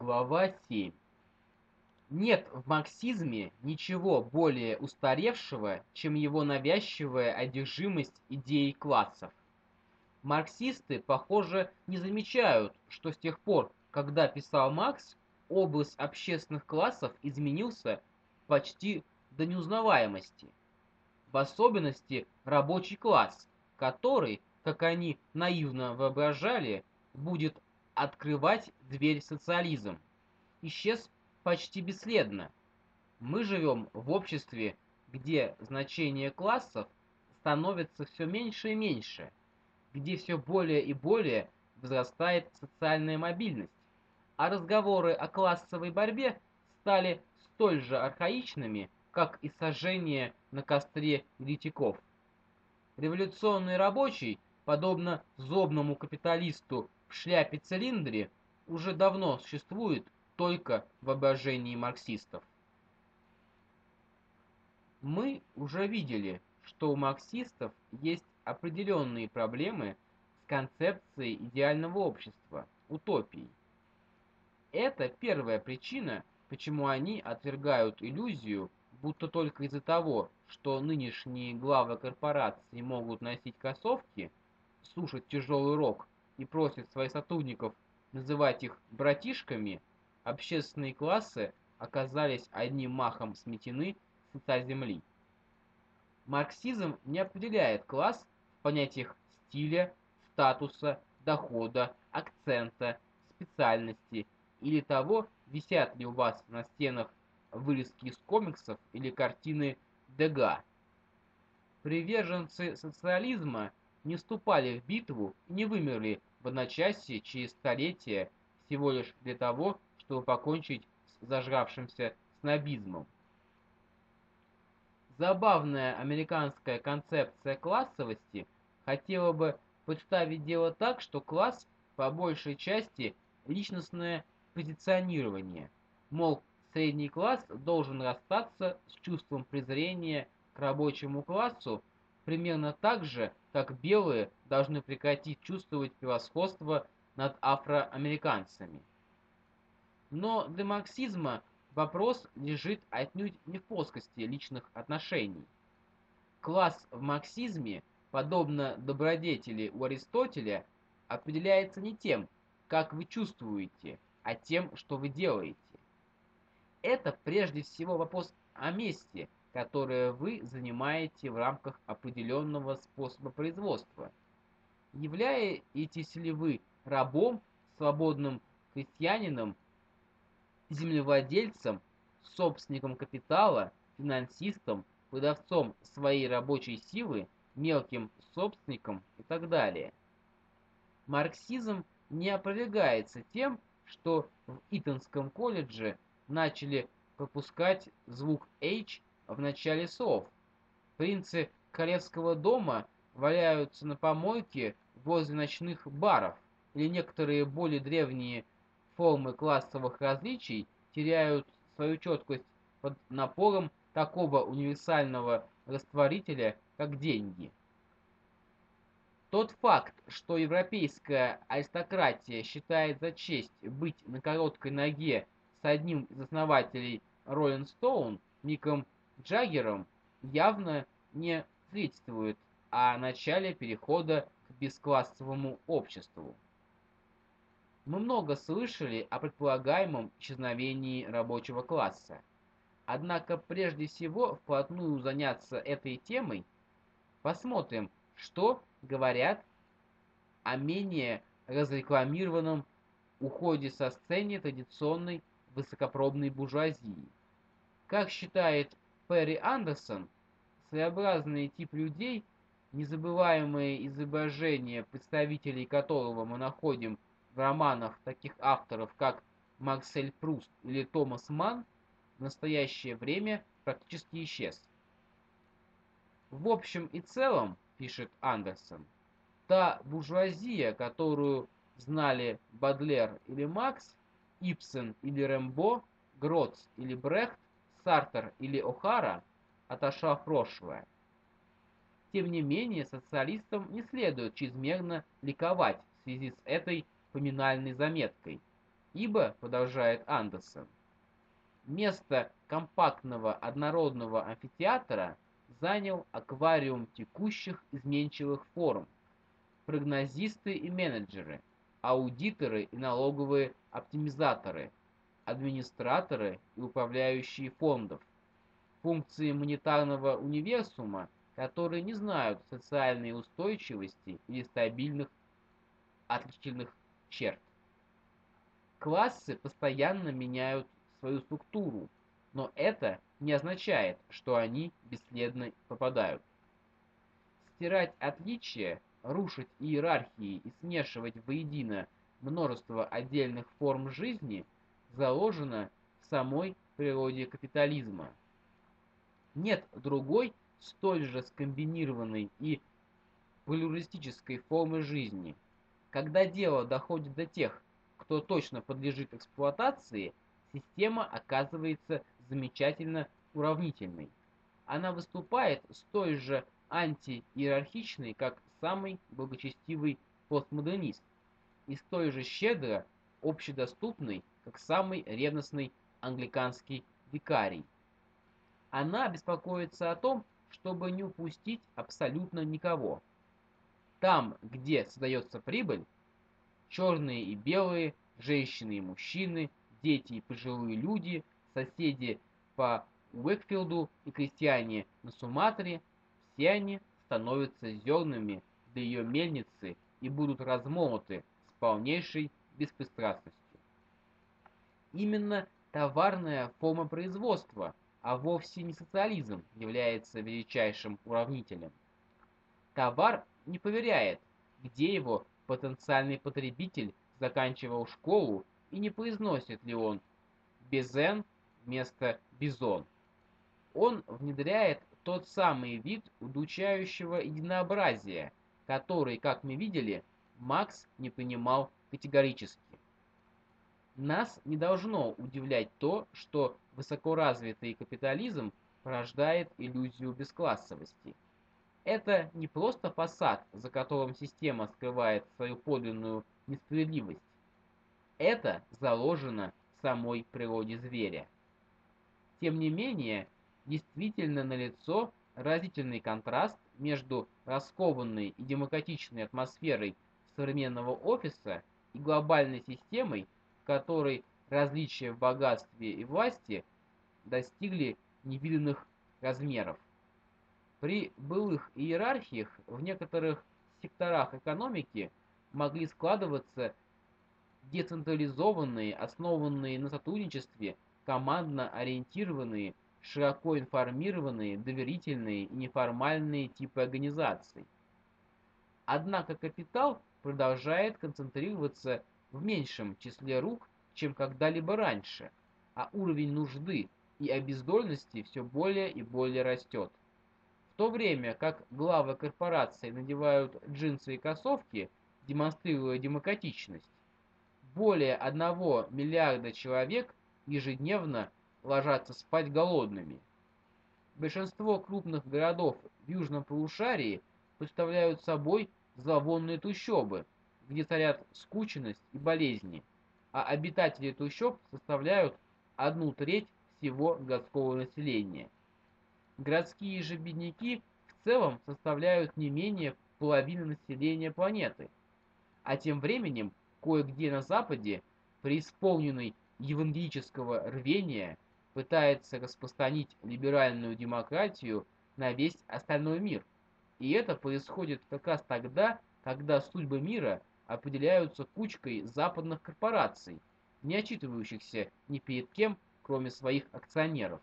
Глава 7. Нет в марксизме ничего более устаревшего, чем его навязчивая одержимость идеей классов. Марксисты, похоже, не замечают, что с тех пор, когда писал Маркс, образ общественных классов изменился почти до неузнаваемости. В особенности рабочий класс, который, как они наивно воображали, будет открывать дверь социализм, исчез почти бесследно. Мы живем в обществе, где значение классов становится все меньше и меньше, где все более и более возрастает социальная мобильность, а разговоры о классовой борьбе стали столь же архаичными, как и сожжение на костре еретиков. Революционный рабочий, подобно злобному капиталисту в шляпе-цилиндре, уже давно существует только в воображении марксистов. Мы уже видели, что у марксистов есть определенные проблемы с концепцией идеального общества, утопией. Это первая причина, почему они отвергают иллюзию, будто только из-за того, что нынешние главы корпораций могут носить кроссовки, слушать тяжелый рок и просят своих сотрудников называть их братишками, общественные классы оказались одним махом сметены с лица земли. Марксизм не определяет класс в понятиях стиля, статуса, дохода, акцента, специальности или того, висят ли у вас на стенах вырезки из комиксов или картины Дега. Приверженцы социализма не вступали в битву и не вымерли в одночасье через столетия всего лишь для того, чтобы покончить с зажравшимся снобизмом. Забавная американская концепция классовости хотела бы представить дело так, что класс по большей части личностное позиционирование. Мол, средний класс должен расстаться с чувством презрения к рабочему классу примерно так же, как белые должны прекратить чувствовать превосходство над афроамериканцами. Но для марксизма вопрос лежит отнюдь не в плоскости личных отношений. Класс в марксизме, подобно добродетели у Аристотеля, определяется не тем, как вы чувствуете, а тем, что вы делаете. Это прежде всего вопрос о месте, которое вы занимаете в рамках определенного способа производства. Являетесь ли вы рабом, свободным крестьянином, землевладельцем, собственником капитала, финансистом, продавцом своей рабочей силы, мелким собственником и так далее. Марксизм не опровергается тем, что в Итонском колледже начали пропускать звук H в начале слов. Принцы королевского дома валяются на помойке возле ночных баров, или некоторые более древние формы классовых различий теряют свою четкость под напором такого универсального растворителя, как деньги. Тот факт, что европейская аристократия считает за честь быть на короткой ноге с одним из основателей Роллинг Миком Джаггером явно не свидетельствует о начале перехода к бесклассовому обществу. Мы много слышали о предполагаемом исчезновении рабочего класса. Однако прежде всего вплотную заняться этой темой, посмотрим, что говорят о менее разрекламированном уходе со сцены традиционной высокопробной буржуазии. Как считает Перри Андерсон, своеобразный тип людей, незабываемые изображения представителей которого мы находим в романах таких авторов, как Марсель Пруст или Томас Манн, в настоящее время практически исчез. В общем и целом, пишет Андерсон, та буржуазия, которую знали Бадлер или Макс, Ипсен или Рэмбо, Гроц или Брехт, Сартер или О'Хара отошла в прошлое. Тем не менее, социалистам не следует чрезмерно ликовать в связи с этой поминальной заметкой. Ибо, продолжает Андерсон, место компактного однородного амфитеатра занял аквариум текущих изменчивых форм, прогнозисты и менеджеры, аудиторы и налоговые оптимизаторы, администраторы и управляющие фондов, функции монетарного универсума, которые не знают социальной устойчивости или стабильных отличительных черт. Классы постоянно меняют свою структуру, но это не означает, что они бесследно попадают. Стирать отличия, рушить иерархии и смешивать воедино множество отдельных форм жизни заложено в самой природе капитализма. Нет другой, столь же скомбинированной и плюристической формы жизни. Когда дело доходит до тех, кто точно подлежит эксплуатации, система оказывается замечательно уравнительной. Она выступает столь же антииерархичной, как самый благочестивый постмодернист, и столь же щедро общедоступной, как самый ревностный англиканский викарий. Она беспокоится о том, чтобы не упустить абсолютно никого. Там, где создается прибыль, черные и белые, женщины и мужчины, дети и пожилые люди, соседи по Уэкфилду и крестьяне на Суматре, все они становятся зернами для ее мельницы и будут размолоты с полнейшей беспристрастностью. Именно товарная форма производства, а вовсе не социализм, является величайшим уравнителем. Товар не проверяет, где его потенциальный потребитель заканчивал школу и не произносит ли он «безен» вместо «бизон». Он внедряет тот самый вид удучающего единообразия, который, как мы видели, Макс не понимал категорически. Нас не должно удивлять то, что высокоразвитый капитализм порождает иллюзию бесклассовости – это не просто фасад, за которым система скрывает свою подлинную несправедливость. Это заложено в самой природе зверя. Тем не менее, действительно налицо разительный контраст между раскованной и демократичной атмосферой современного офиса и глобальной системой, которой различия в богатстве и власти достигли невиданных размеров. При былых иерархиях в некоторых секторах экономики могли складываться децентрализованные, основанные на сотрудничестве, командно ориентированные, широко информированные, доверительные и неформальные типы организаций. Однако капитал продолжает концентрироваться в меньшем числе рук, чем когда-либо раньше, а уровень нужды и обездольности все более и более растет то время как главы корпораций надевают джинсы и кроссовки, демонстрируя демократичность, более 1 миллиарда человек ежедневно ложатся спать голодными. Большинство крупных городов в южном полушарии представляют собой зловонные трущобы, где царят скученность и болезни, а обитатели трущоб составляют одну треть всего городского населения. Городские же бедняки в целом составляют не менее половины населения планеты. А тем временем, кое-где на Западе, преисполненный евангелического рвения, пытается распространить либеральную демократию на весь остальной мир. И это происходит как раз тогда, когда судьбы мира определяются кучкой западных корпораций, не отчитывающихся ни перед кем, кроме своих акционеров.